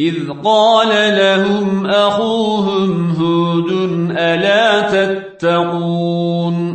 إذ قال لهم أخوهم هود ألا تتقون